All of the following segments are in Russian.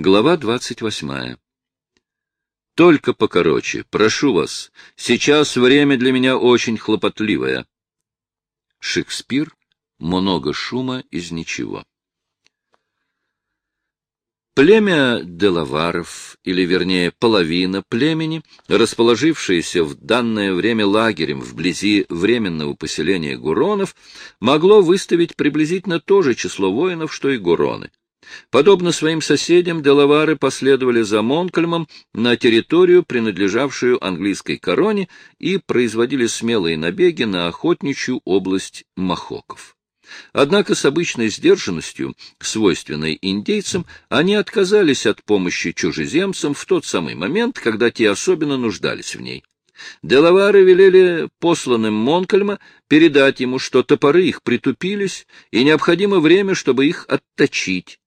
Глава двадцать восьмая. Только покороче, прошу вас, сейчас время для меня очень хлопотливое. Шекспир. Много шума из ничего. Племя Делаваров, или, вернее, половина племени, расположившееся в данное время лагерем вблизи временного поселения Гуронов, могло выставить приблизительно то же число воинов, что и Гуроны. Подобно своим соседям, Делавары последовали за Монкольмом на территорию, принадлежавшую английской короне, и производили смелые набеги на охотничью область Махоков. Однако с обычной сдержанностью, свойственной индейцам, они отказались от помощи чужеземцам в тот самый момент, когда те особенно нуждались в ней. Делавары велели посланным Монкольма передать ему, что топоры их притупились, и необходимо время, чтобы их отточить.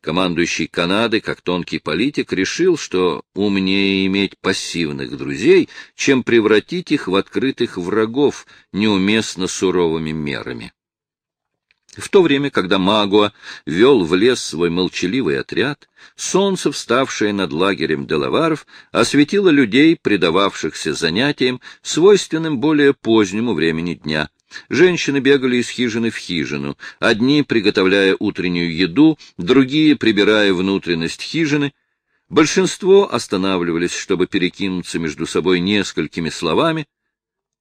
Командующий Канады, как тонкий политик, решил, что умнее иметь пассивных друзей, чем превратить их в открытых врагов неуместно суровыми мерами. В то время, когда Магуа вел в лес свой молчаливый отряд, солнце, вставшее над лагерем Делаваров, осветило людей, предававшихся занятиям, свойственным более позднему времени дня. Женщины бегали из хижины в хижину, одни приготовляя утреннюю еду, другие прибирая внутренность хижины. Большинство останавливались, чтобы перекинуться между собой несколькими словами.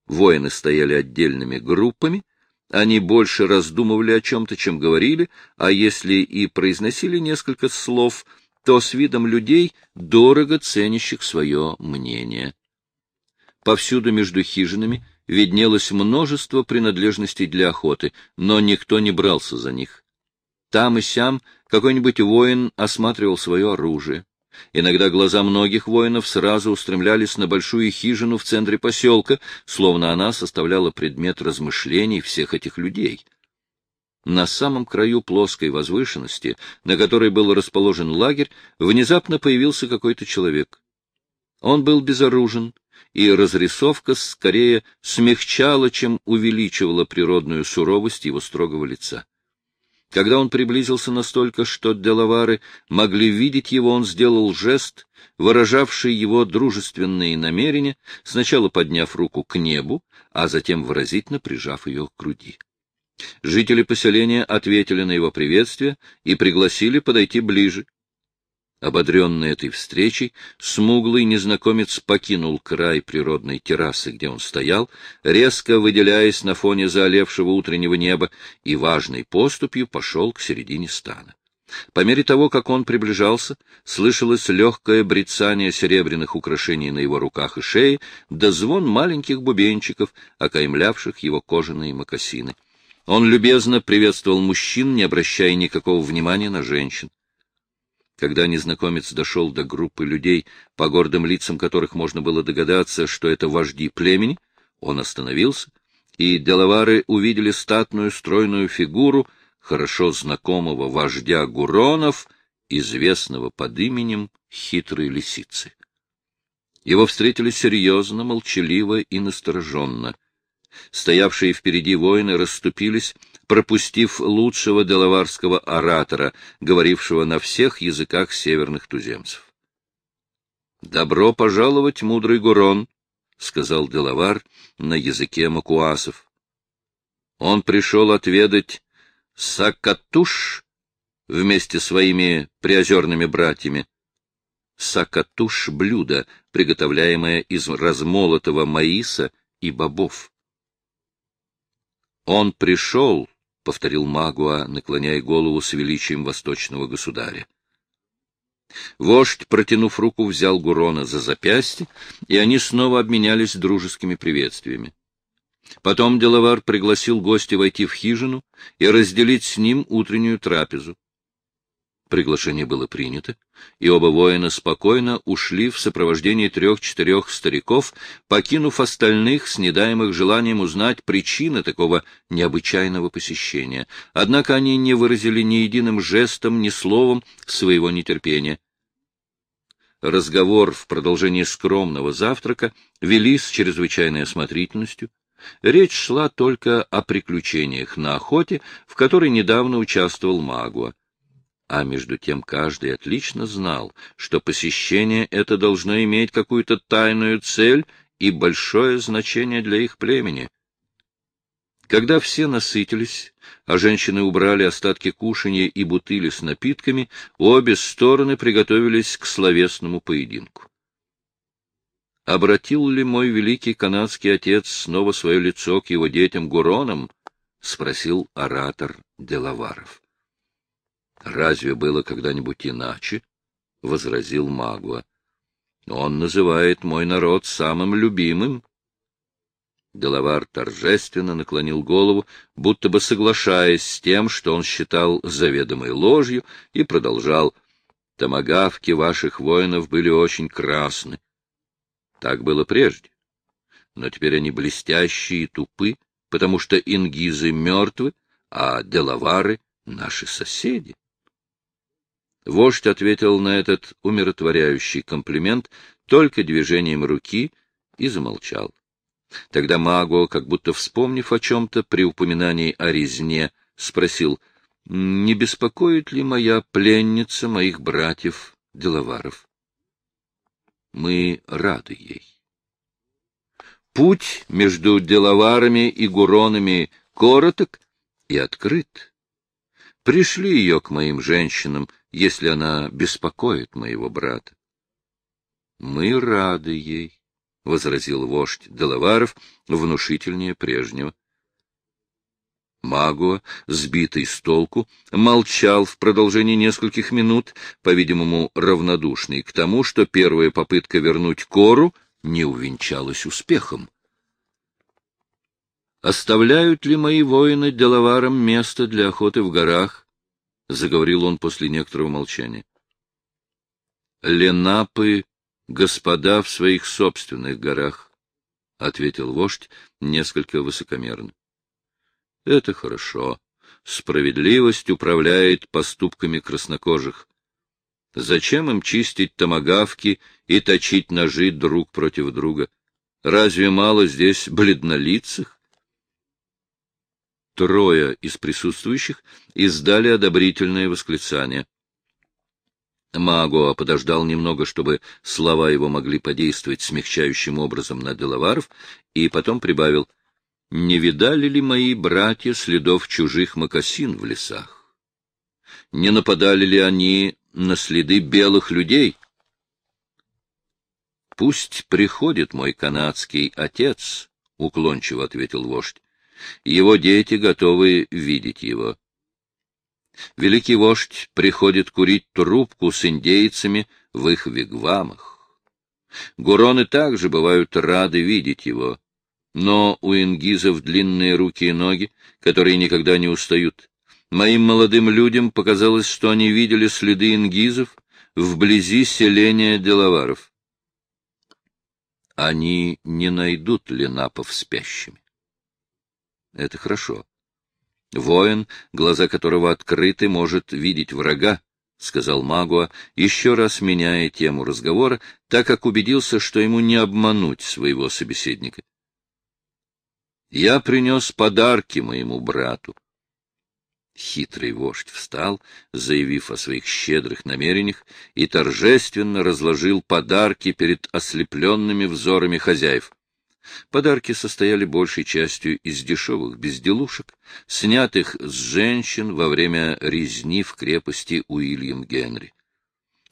Воины стояли отдельными группами — они больше раздумывали о чем-то, чем говорили, а если и произносили несколько слов, то с видом людей, дорого ценящих свое мнение. Повсюду между хижинами виднелось множество принадлежностей для охоты, но никто не брался за них. Там и сям какой-нибудь воин осматривал свое оружие. Иногда глаза многих воинов сразу устремлялись на большую хижину в центре поселка, словно она составляла предмет размышлений всех этих людей. На самом краю плоской возвышенности, на которой был расположен лагерь, внезапно появился какой-то человек. Он был безоружен, и разрисовка скорее смягчала, чем увеличивала природную суровость его строгого лица. Когда он приблизился настолько, что Делавары могли видеть его, он сделал жест, выражавший его дружественные намерения, сначала подняв руку к небу, а затем выразительно прижав ее к груди. Жители поселения ответили на его приветствие и пригласили подойти ближе. Ободренный этой встречей, смуглый незнакомец покинул край природной террасы, где он стоял, резко выделяясь на фоне заолевшего утреннего неба, и важной поступью пошел к середине стана. По мере того, как он приближался, слышалось легкое брецание серебряных украшений на его руках и шее, да звон маленьких бубенчиков, окаймлявших его кожаные мокасины. Он любезно приветствовал мужчин, не обращая никакого внимания на женщин. Когда незнакомец дошел до группы людей, по гордым лицам которых можно было догадаться, что это вожди племени, он остановился, и деловары увидели статную стройную фигуру хорошо знакомого вождя Гуронов, известного под именем Хитрой Лисицы. Его встретили серьезно, молчаливо и настороженно. Стоявшие впереди воины расступились, пропустив лучшего делаварского оратора, говорившего на всех языках северных туземцев. — Добро пожаловать, мудрый Гурон, — сказал Делавар на языке макуасов. Он пришел отведать Сакатуш вместе с своими приозерными братьями. Сакатуш — блюдо, приготовляемое из размолотого маиса и бобов. Он пришел, — повторил Магуа, наклоняя голову с величием восточного государя. Вождь, протянув руку, взял Гурона за запястье, и они снова обменялись дружескими приветствиями. Потом Делавар пригласил гостя войти в хижину и разделить с ним утреннюю трапезу. Приглашение было принято, и оба воина спокойно ушли в сопровождении трех-четырех стариков, покинув остальных с недаемых желанием узнать причины такого необычайного посещения. Однако они не выразили ни единым жестом, ни словом своего нетерпения. Разговор в продолжении скромного завтрака вели с чрезвычайной осмотрительностью. Речь шла только о приключениях на охоте, в которой недавно участвовал Магуа. А между тем каждый отлично знал, что посещение это должно иметь какую-то тайную цель и большое значение для их племени. Когда все насытились, а женщины убрали остатки кушанья и бутыли с напитками, обе стороны приготовились к словесному поединку. Обратил ли мой великий канадский отец снова свое лицо к его детям Гуронам? — спросил оратор Делаваров. — Разве было когда-нибудь иначе? — возразил Магуа. — Он называет мой народ самым любимым. Делавар торжественно наклонил голову, будто бы соглашаясь с тем, что он считал заведомой ложью, и продолжал. — Томагавки ваших воинов были очень красны. Так было прежде. Но теперь они блестящие и тупы, потому что ингизы мертвы, а делавары — наши соседи. Вождь ответил на этот умиротворяющий комплимент только движением руки и замолчал. Тогда Маго, как будто вспомнив о чем-то при упоминании о резне, спросил, не беспокоит ли моя пленница моих братьев Делаваров? Мы рады ей. Путь между деловарами и гуронами короток и открыт. Пришли ее к моим женщинам, если она беспокоит моего брата. — Мы рады ей, — возразил вождь Делаваров, внушительнее прежнего. Магуа, сбитый с толку, молчал в продолжении нескольких минут, по-видимому, равнодушный к тому, что первая попытка вернуть Кору не увенчалась успехом. «Оставляют ли мои воины деловарам место для охоты в горах?» — заговорил он после некоторого молчания. «Ленапы — господа в своих собственных горах», — ответил вождь несколько высокомерно. Это хорошо. Справедливость управляет поступками краснокожих. Зачем им чистить томагавки и точить ножи друг против друга? Разве мало здесь бледнолицых? Трое из присутствующих издали одобрительное восклицание. Магуа подождал немного, чтобы слова его могли подействовать смягчающим образом на Делаваров, и потом прибавил — не видали ли мои братья следов чужих мокасин в лесах? Не нападали ли они на следы белых людей? — Пусть приходит мой канадский отец, — уклончиво ответил вождь. Его дети готовы видеть его. Великий вождь приходит курить трубку с индейцами в их вигвамах. Гуроны также бывают рады видеть его но у ингизов длинные руки и ноги, которые никогда не устают. Моим молодым людям показалось, что они видели следы ингизов вблизи селения деловаров. Они не найдут ленапов спящими. Это хорошо. Воин, глаза которого открыты, может видеть врага, — сказал Магуа, еще раз меняя тему разговора, так как убедился, что ему не обмануть своего собеседника. Я принес подарки моему брату. Хитрый вождь встал, заявив о своих щедрых намерениях, и торжественно разложил подарки перед ослепленными взорами хозяев. Подарки состояли большей частью из дешевых безделушек, снятых с женщин во время резни в крепости Уильям Генри.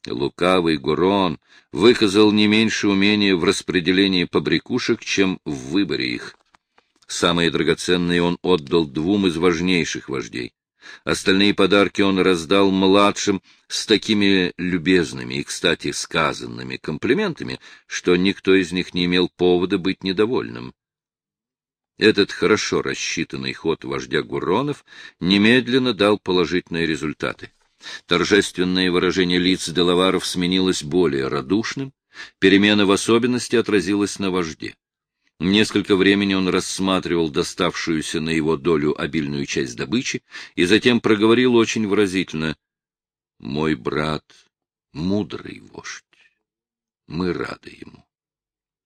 Лукавый Гурон выказал не меньше умения в распределении побрякушек, чем в выборе их. Самые драгоценные он отдал двум из важнейших вождей. Остальные подарки он раздал младшим с такими любезными и, кстати, сказанными комплиментами, что никто из них не имел повода быть недовольным. Этот хорошо рассчитанный ход вождя Гуронов немедленно дал положительные результаты. Торжественное выражение лиц Делаваров сменилось более радушным, перемена в особенности отразилась на вожде. Несколько времени он рассматривал доставшуюся на его долю обильную часть добычи и затем проговорил очень выразительно. — Мой брат — мудрый вождь. Мы рады ему.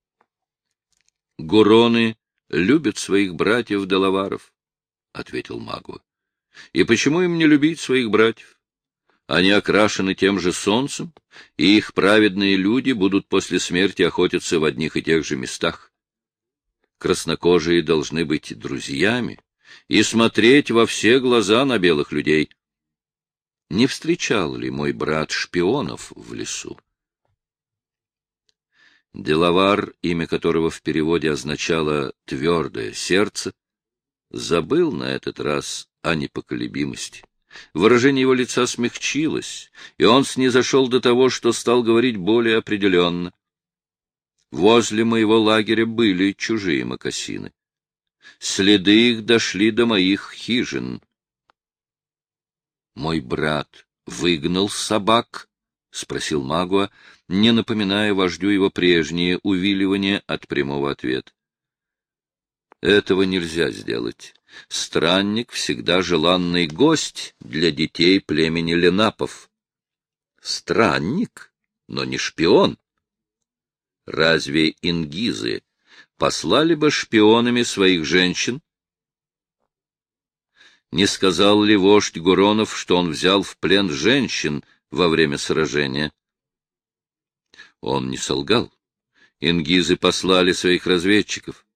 — Гуроны любят своих братьев-деловаров, — ответил Магу. — И почему им не любить своих братьев? Они окрашены тем же солнцем, и их праведные люди будут после смерти охотиться в одних и тех же местах. Краснокожие должны быть друзьями и смотреть во все глаза на белых людей. Не встречал ли мой брат шпионов в лесу? Делавар, имя которого в переводе означало «твердое сердце», забыл на этот раз о непоколебимости. Выражение его лица смягчилось, и он снизошел до того, что стал говорить более определенно. Возле моего лагеря были чужие мокасины. Следы их дошли до моих хижин. Мой брат выгнал собак? — спросил Магуа, не напоминая вождю его прежние увиливания от прямого ответа. Этого нельзя сделать. Странник всегда желанный гость для детей племени Ленапов. Странник, но не шпион. Разве ингизы послали бы шпионами своих женщин? Не сказал ли вождь Гуронов, что он взял в плен женщин во время сражения? Он не солгал. Ингизы послали своих разведчиков.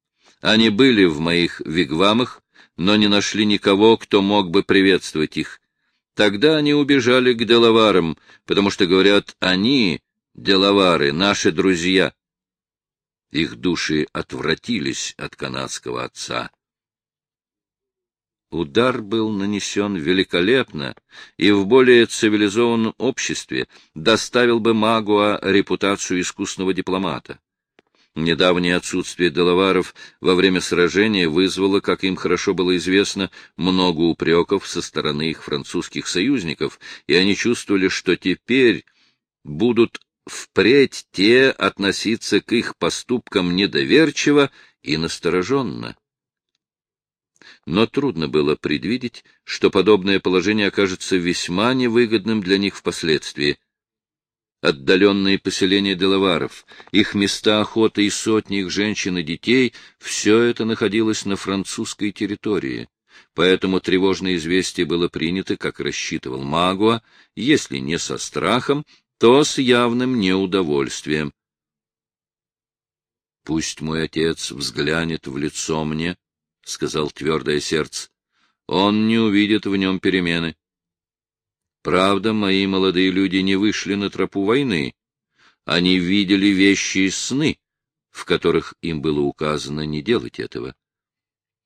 Они были в моих вигвамах, но не нашли никого, кто мог бы приветствовать их. Тогда они убежали к делаварам, потому что, говорят, они, делавары, наши друзья. Их души отвратились от канадского отца. Удар был нанесен великолепно и в более цивилизованном обществе доставил бы Магуа репутацию искусного дипломата. Недавнее отсутствие делаваров во время сражения вызвало, как им хорошо было известно, много упреков со стороны их французских союзников, и они чувствовали, что теперь будут впредь те относиться к их поступкам недоверчиво и настороженно. Но трудно было предвидеть, что подобное положение окажется весьма невыгодным для них впоследствии — отдаленные поселения делаваров, их места охоты и сотни их женщин и детей — все это находилось на французской территории. Поэтому тревожное известие было принято, как рассчитывал Магуа, если не со страхом, то с явным неудовольствием. — Пусть мой отец взглянет в лицо мне, — сказал твердое сердце. — Он не увидит в нем перемены. Правда, мои молодые люди не вышли на тропу войны. Они видели вещи и сны, в которых им было указано не делать этого.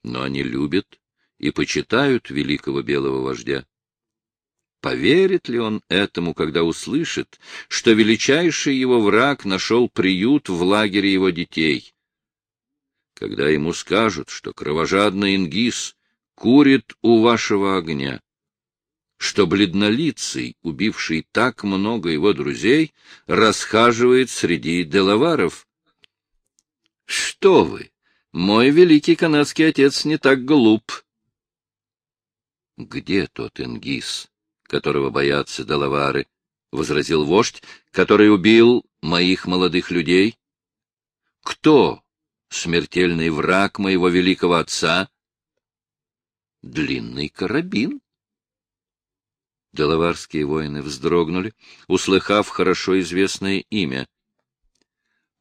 Но они любят и почитают великого белого вождя. Поверит ли он этому, когда услышит, что величайший его враг нашел приют в лагере его детей? Когда ему скажут, что кровожадный ингис курит у вашего огня, что бледнолицый, убивший так много его друзей, расхаживает среди делаваров. — Что вы! Мой великий канадский отец не так глуп. — Где тот Ингис, которого боятся делавары? — возразил вождь, который убил моих молодых людей. — Кто смертельный враг моего великого отца? — Длинный карабин. Делаварские воины вздрогнули, услыхав хорошо известное имя.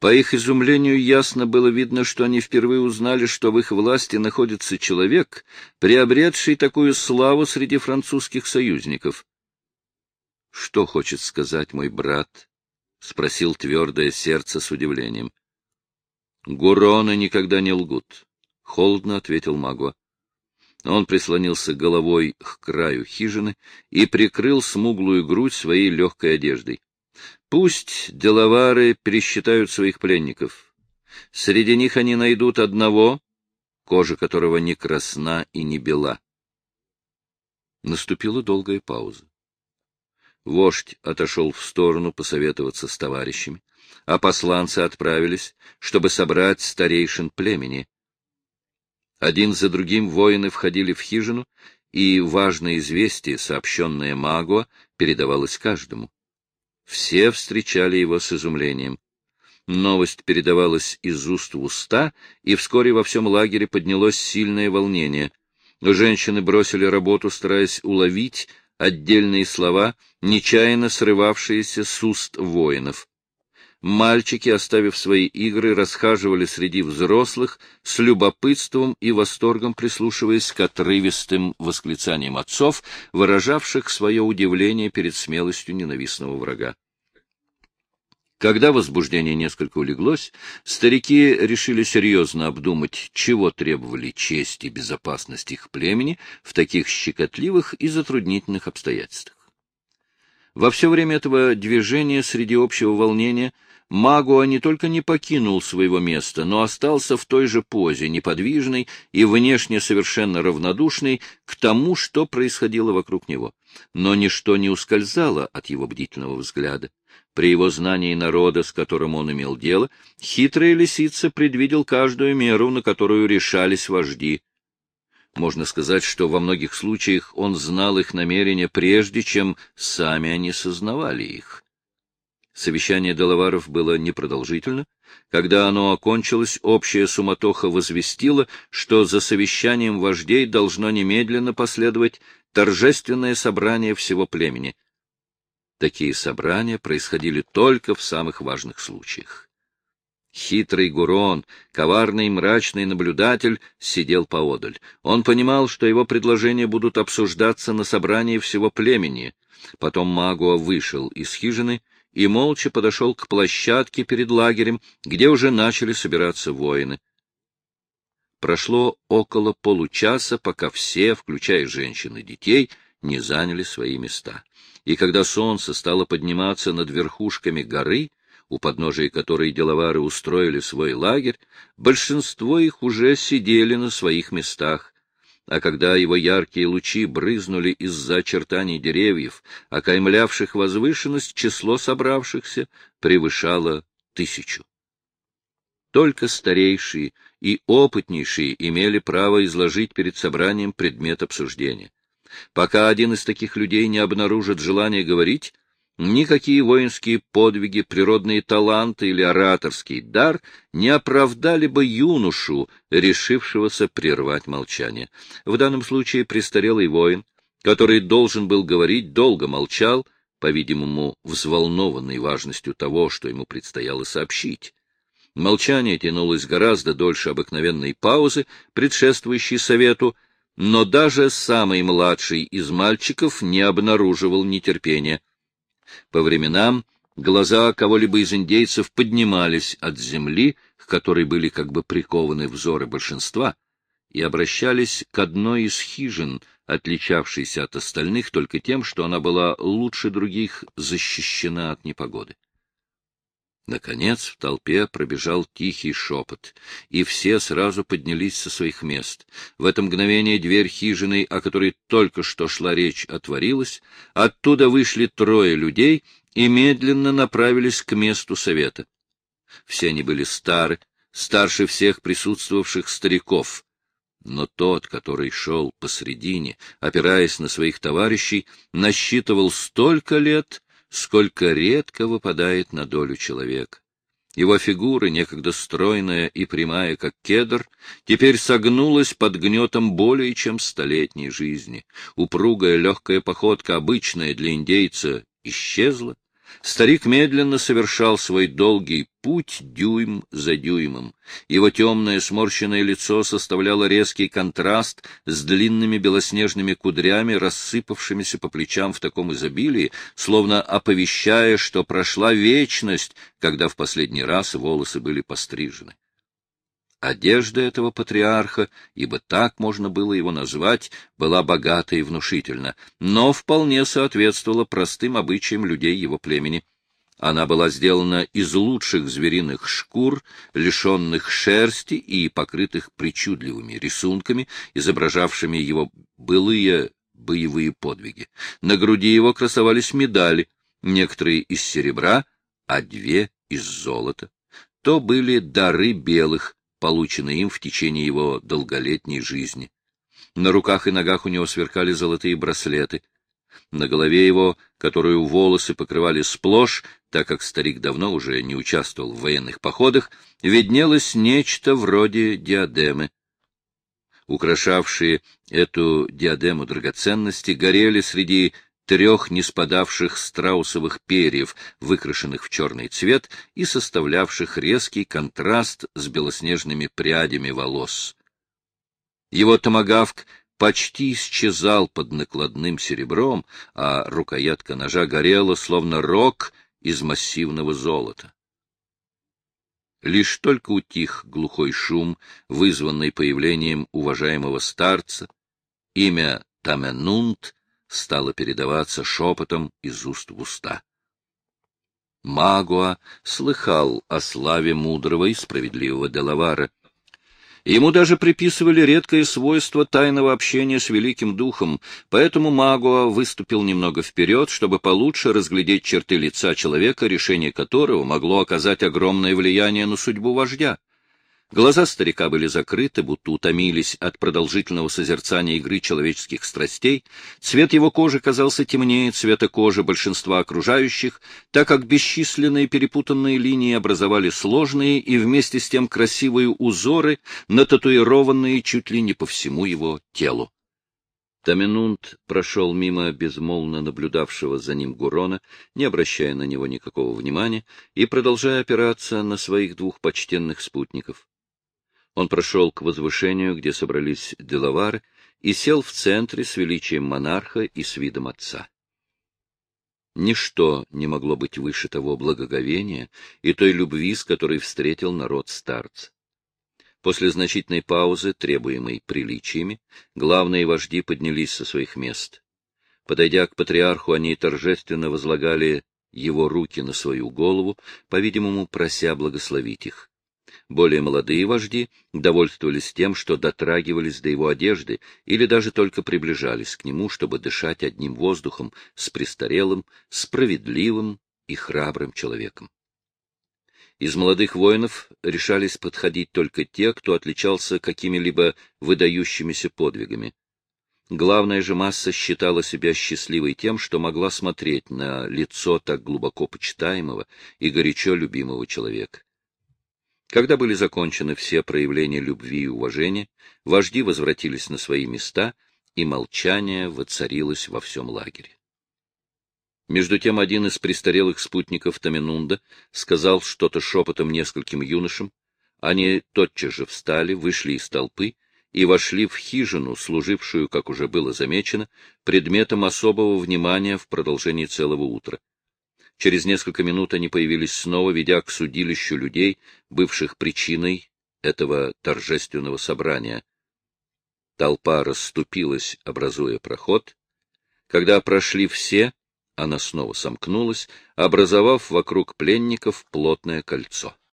По их изумлению ясно было видно, что они впервые узнали, что в их власти находится человек, приобретший такую славу среди французских союзников. — Что хочет сказать мой брат? — спросил твердое сердце с удивлением. — Гуроны никогда не лгут, — холодно ответил Магуа. Он прислонился головой к краю хижины и прикрыл смуглую грудь своей легкой одеждой. Пусть деловары пересчитают своих пленников. Среди них они найдут одного, кожа которого не красна и не бела. Наступила долгая пауза. Вождь отошел в сторону посоветоваться с товарищами, а посланцы отправились, чтобы собрать старейшин племени. Один за другим воины входили в хижину, и важное известие, сообщенное Магуа, передавалось каждому. Все встречали его с изумлением. Новость передавалась из уст в уста, и вскоре во всем лагере поднялось сильное волнение. Женщины бросили работу, стараясь уловить отдельные слова, нечаянно срывавшиеся с уст воинов. Мальчики, оставив свои игры, расхаживали среди взрослых, с любопытством и восторгом прислушиваясь к отрывистым восклицаниям отцов, выражавших свое удивление перед смелостью ненавистного врага. Когда возбуждение несколько улеглось, старики решили серьезно обдумать, чего требовали честь и безопасность их племени в таких щекотливых и затруднительных обстоятельствах. Во все время этого движения среди общего волнения Магуа не только не покинул своего места, но остался в той же позе, неподвижный и внешне совершенно равнодушный к тому, что происходило вокруг него. Но ничто не ускользало от его бдительного взгляда. При его знании народа, с которым он имел дело, хитрая лисица предвидел каждую меру, на которую решались вожди. Можно сказать, что во многих случаях он знал их намерения прежде, чем сами они сознавали их. Совещание Делаваров было непродолжительно. Когда оно окончилось, общая суматоха возвестила, что за совещанием вождей должно немедленно последовать торжественное собрание всего племени. Такие собрания происходили только в самых важных случаях. Хитрый Гурон, коварный мрачный наблюдатель, сидел поодаль. Он понимал, что его предложения будут обсуждаться на собрании всего племени. Потом Магуа вышел из хижины и молча подошел к площадке перед лагерем, где уже начали собираться воины. Прошло около получаса, пока все, включая женщин и детей, не заняли свои места. И когда солнце стало подниматься над верхушками горы, у подножия которой деловары устроили свой лагерь, большинство их уже сидели на своих местах, а когда его яркие лучи брызнули из-за очертаний деревьев, окаймлявших возвышенность, число собравшихся превышало тысячу. Только старейшие и опытнейшие имели право изложить перед собранием предмет обсуждения. Пока один из таких людей не обнаружит желания говорить, Никакие воинские подвиги, природные таланты или ораторский дар не оправдали бы юношу, решившегося прервать молчание. В данном случае престарелый воин, который должен был говорить, долго молчал, по-видимому, взволнованный важностью того, что ему предстояло сообщить. Молчание тянулось гораздо дольше обыкновенной паузы, предшествующей совету, но даже самый младший из мальчиков не обнаруживал нетерпения — по временам глаза кого-либо из индейцев поднимались от земли, к которой были как бы прикованы взоры большинства, и обращались к одной из хижин, отличавшейся от остальных только тем, что она была лучше других защищена от непогоды. Наконец в толпе пробежал тихий шепот, и все сразу поднялись со своих мест. В это мгновение дверь хижины, о которой только что шла речь, отворилась, оттуда вышли трое людей и медленно направились к месту совета. Все они были стары, старше всех присутствовавших стариков. Но тот, который шел посредине, опираясь на своих товарищей, насчитывал столько лет, сколько редко выпадает на долю человека. Его фигура, некогда стройная и прямая, как кедр, теперь согнулась под гнетом более чем столетней жизни. Упругая легкая походка, обычная для индейца, исчезла, Старик медленно совершал свой долгий путь дюйм за дюймом. Его темное сморщенное лицо составляло резкий контраст с длинными белоснежными кудрями, рассыпавшимися по плечам в таком изобилии, словно оповещая, что прошла вечность, когда в последний раз волосы были пострижены. Одежда этого патриарха, ибо так можно было его назвать, была богата и внушительна, но вполне соответствовала простым обычаям людей его племени. Она была сделана из лучших звериных шкур, лишенных шерсти и покрытых причудливыми рисунками, изображавшими его былые боевые подвиги. На груди его красовались медали, некоторые из серебра, а две из золота. То были дары белых, полученные им в течение его долголетней жизни. На руках и ногах у него сверкали золотые браслеты. На голове его, которую волосы покрывали сплошь, так как старик давно уже не участвовал в военных походах, виднелось нечто вроде диадемы. Украшавшие эту диадему драгоценности горели среди трех неспадавших страусовых перьев, выкрашенных в черный цвет и составлявших резкий контраст с белоснежными прядями волос. Его томагавк почти исчезал под накладным серебром, а рукоятка ножа горела, словно рог из массивного золота. Лишь только утих глухой шум, вызванный появлением уважаемого старца, имя Таменунт стало передаваться шепотом из уст в уста. Магуа слыхал о славе мудрого и справедливого Делавара. Ему даже приписывали редкое свойство тайного общения с Великим Духом, поэтому Магуа выступил немного вперед, чтобы получше разглядеть черты лица человека, решение которого могло оказать огромное влияние на судьбу вождя. Глаза старика были закрыты, будто утомились от продолжительного созерцания игры человеческих страстей. Цвет его кожи казался темнее цвета кожи большинства окружающих, так как бесчисленные перепутанные линии образовали сложные и вместе с тем красивые узоры, нататуированные чуть ли не по всему его телу. Таминунт прошел мимо безмолвно наблюдавшего за ним Гурона, не обращая на него никакого внимания и продолжая опираться на своих двух почтенных спутников. Он прошел к возвышению, где собрались деловары, и сел в центре с величием монарха и с видом отца. Ничто не могло быть выше того благоговения и той любви, с которой встретил народ старца. После значительной паузы, требуемой приличиями, главные вожди поднялись со своих мест. Подойдя к патриарху, они торжественно возлагали его руки на свою голову, по-видимому, прося благословить их. Более молодые вожди довольствовались тем, что дотрагивались до его одежды или даже только приближались к нему, чтобы дышать одним воздухом с престарелым, справедливым и храбрым человеком. Из молодых воинов решались подходить только те, кто отличался какими-либо выдающимися подвигами. Главная же масса считала себя счастливой тем, что могла смотреть на лицо так глубоко почитаемого и горячо любимого человека. Когда были закончены все проявления любви и уважения, вожди возвратились на свои места, и молчание воцарилось во всем лагере. Между тем один из престарелых спутников Таминунда сказал что-то шепотом нескольким юношам. Они тотчас же встали, вышли из толпы и вошли в хижину, служившую, как уже было замечено, предметом особого внимания в продолжении целого утра. Через несколько минут они появились снова, ведя к судилищу людей, бывших причиной этого торжественного собрания. Толпа расступилась, образуя проход. Когда прошли все, она снова сомкнулась, образовав вокруг пленников плотное кольцо.